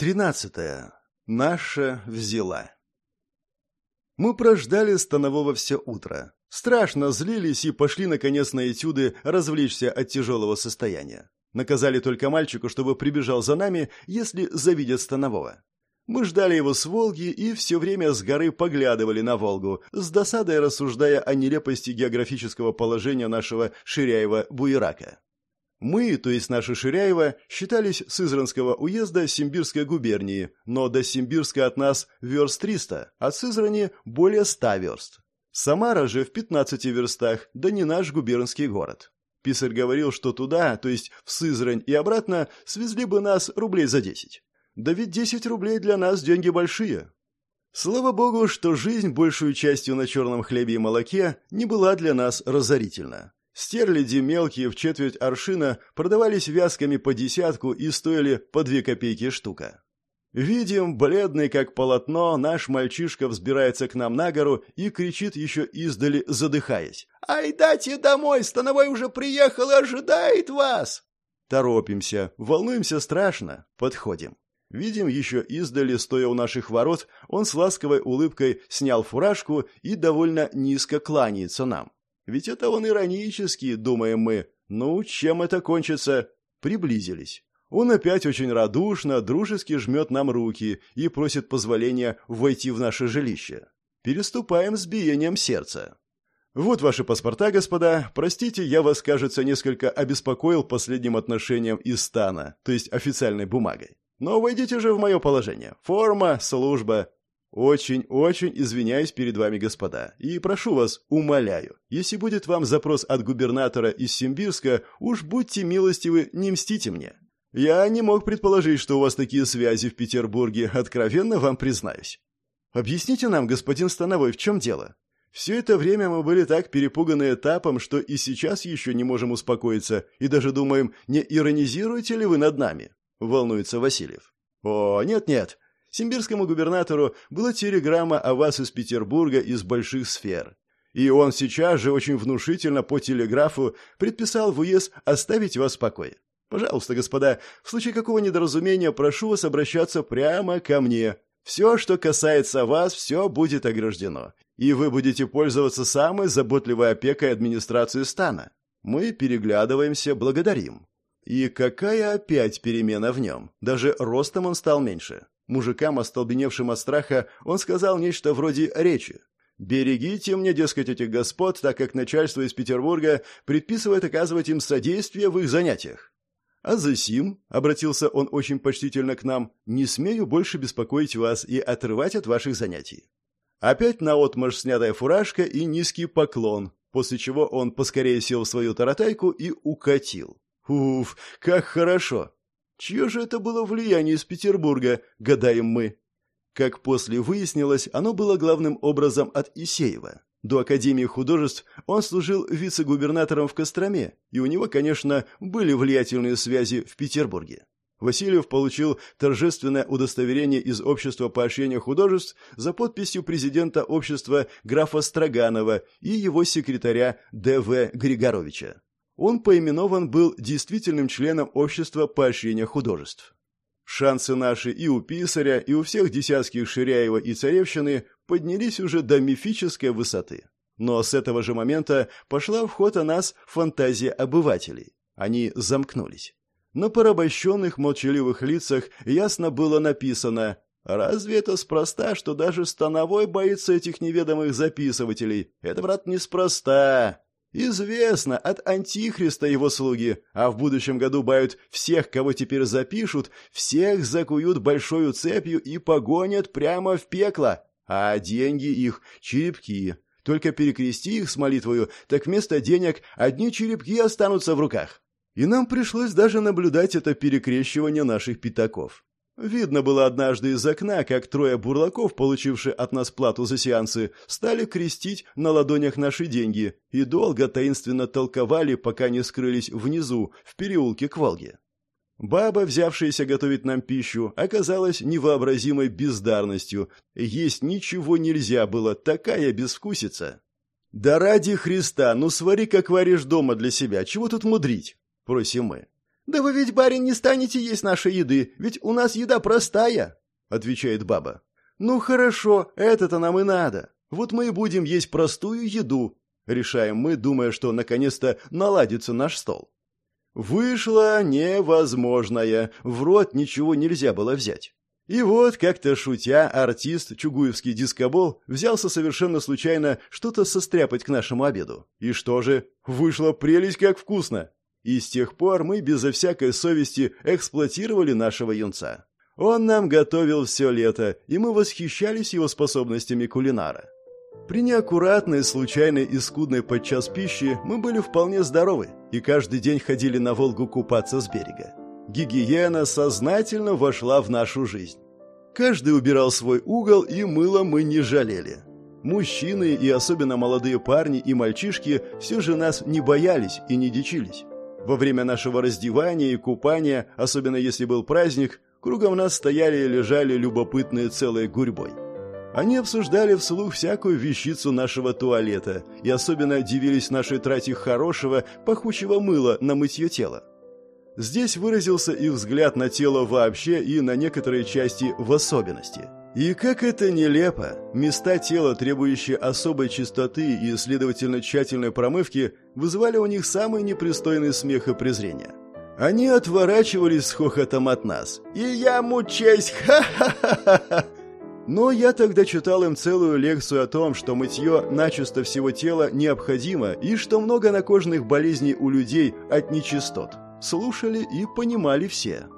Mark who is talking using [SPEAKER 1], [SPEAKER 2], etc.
[SPEAKER 1] Тринадцатое. Наша взяла. Мы прождали станового все утро. Страшно злились и пошли, наконец, на этюды развлечься от тяжелого состояния. Наказали только мальчику, чтобы прибежал за нами, если завидят станового. Мы ждали его с Волги и все время с горы поглядывали на Волгу, с досадой рассуждая о нелепости географического положения нашего Ширяева-Буерака. Мы, то есть наши Ширяева, считались Сызранского уезда Симбирской губернии, но до Симбирска от нас верст 300, от Сызрани более 100 верст. Самара же в 15 верстах, да не наш губернский город. Писарь говорил, что туда, то есть в Сызрань и обратно, свезли бы нас рублей за 10. Да ведь 10 рублей для нас деньги большие. Слава богу, что жизнь большую частью на черном хлебе и молоке не была для нас разорительна. Стерляди мелкие в четверть аршина продавались вязками по десятку и стоили по две копейки штука. Видим, бледный как полотно, наш мальчишка взбирается к нам на гору и кричит еще издали, задыхаясь. «Ай, дайте домой, становой уже приехал и ожидает вас!» Торопимся, волнуемся страшно, подходим. Видим еще издали, стоя у наших ворот, он с ласковой улыбкой снял фуражку и довольно низко кланяется нам. Ведь это он иронический, думаем мы. Ну, чем это кончится? Приблизились. Он опять очень радушно, дружески жмет нам руки и просит позволения войти в наше жилище. Переступаем с биением сердца. Вот ваши паспорта, господа. Простите, я вас, кажется, несколько обеспокоил последним отношением из стана, то есть официальной бумагой. Но войдите же в мое положение. Форма, служба. Очень-очень извиняюсь перед вами, господа, и прошу вас, умоляю, если будет вам запрос от губернатора из Симбирска, уж будьте милостивы, не мстите мне. Я не мог предположить, что у вас такие связи в Петербурге, откровенно вам признаюсь. Объясните нам, господин Становой, в чем дело? Все это время мы были так перепуганы этапом, что и сейчас еще не можем успокоиться, и даже думаем, не иронизируете ли вы над нами? Волнуется Васильев. О, нет-нет, Симбирскому губернатору была телеграмма о вас из Петербурга из больших сфер. И он сейчас же очень внушительно по телеграфу предписал в УЕС оставить вас в покое. Пожалуйста, господа, в случае какого недоразумения прошу вас обращаться прямо ко мне. Все, что касается вас, все будет ограждено. И вы будете пользоваться самой заботливой опекой администрации стана. Мы переглядываемся, благодарим. И какая опять перемена в нем? Даже ростом он стал меньше. Мужикам, остолбеневшим от страха, он сказал нечто вроде речи. «Берегите мне, дескать, этих господ, так как начальство из Петербурга предписывает оказывать им содействие в их занятиях». «А за сим», — обратился он очень почтительно к нам, — «не смею больше беспокоить вас и отрывать от ваших занятий». Опять наотмашь снятая фуражка и низкий поклон, после чего он поскорее сел в свою таратайку и укатил. «Уф, как хорошо! Чье же это было влияние из Петербурга, гадаем мы? Как после выяснилось, оно было главным образом от Исеева. До Академии художеств он служил вице-губернатором в Костроме, и у него, конечно, были влиятельные связи в Петербурге. Васильев получил торжественное удостоверение из Общества поощрения художеств за подписью президента общества графа Строганова и его секретаря Д.В. Григоровича он поименован был действительным членом общества поощрения художеств. Шансы наши и у писаря, и у всех десятских Ширяева и Царевщины поднялись уже до мифической высоты. Но с этого же момента пошла в ход о нас фантазия обывателей. Они замкнулись. На порабощенных молчаливых лицах ясно было написано «Разве это спроста, что даже Становой боится этих неведомых записывателей? Это, брат, неспроста. Известно, от Антихриста его слуги, а в будущем году бают всех, кого теперь запишут, всех закуют большой цепью и погонят прямо в пекло, а деньги их — черепки. Только перекрести их с молитвою, так вместо денег одни черепки останутся в руках. И нам пришлось даже наблюдать это перекрещивание наших пятаков. Видно было однажды из окна, как трое бурлаков, получившие от нас плату за сеансы, стали крестить на ладонях наши деньги и долго таинственно толковали, пока не скрылись внизу, в переулке к Волге. Баба, взявшаяся готовить нам пищу, оказалась невообразимой бездарностью. Есть ничего нельзя было, такая безвкусица. «Да ради Христа, ну свари, как варишь дома для себя, чего тут мудрить?» – просим мы. «Да вы ведь, барин, не станете есть нашей еды, ведь у нас еда простая», — отвечает баба. «Ну хорошо, это-то нам и надо. Вот мы и будем есть простую еду», — решаем мы, думая, что наконец-то наладится наш стол. Вышло невозможное, в рот ничего нельзя было взять. И вот, как-то шутя, артист, чугуевский дискобол, взялся совершенно случайно что-то состряпать к нашему обеду. И что же? Вышло прелесть как вкусно! И с тех пор мы безо всякой совести эксплуатировали нашего юнца. Он нам готовил все лето, и мы восхищались его способностями кулинара. При неаккуратной, случайной и скудной подчас пищи мы были вполне здоровы и каждый день ходили на Волгу купаться с берега гигиена сознательно вошла в нашу жизнь. Каждый убирал свой угол, и мыло мы не жалели. Мужчины и особенно молодые парни и мальчишки все же нас не боялись и не дичились. Во время нашего раздевания и купания, особенно если был праздник, кругом нас стояли и лежали любопытные целой гурьбой. Они обсуждали вслух всякую вещицу нашего туалета и особенно дивились нашей трате хорошего, пахучего мыла на мытье тела. Здесь выразился и взгляд на тело вообще, и на некоторые части в особенности. И как это нелепо, места тела, требующие особой чистоты и, следовательно, тщательной промывки, вызывали у них самый непристойный смех и презрение. Они отворачивались с хохотом от нас. «И я мучаюсь! Ха-ха-ха-ха!» Но я тогда читал им целую лекцию о том, что мытье начисто всего тела необходимо и что много накожных болезней у людей от нечистот слушали и понимали все.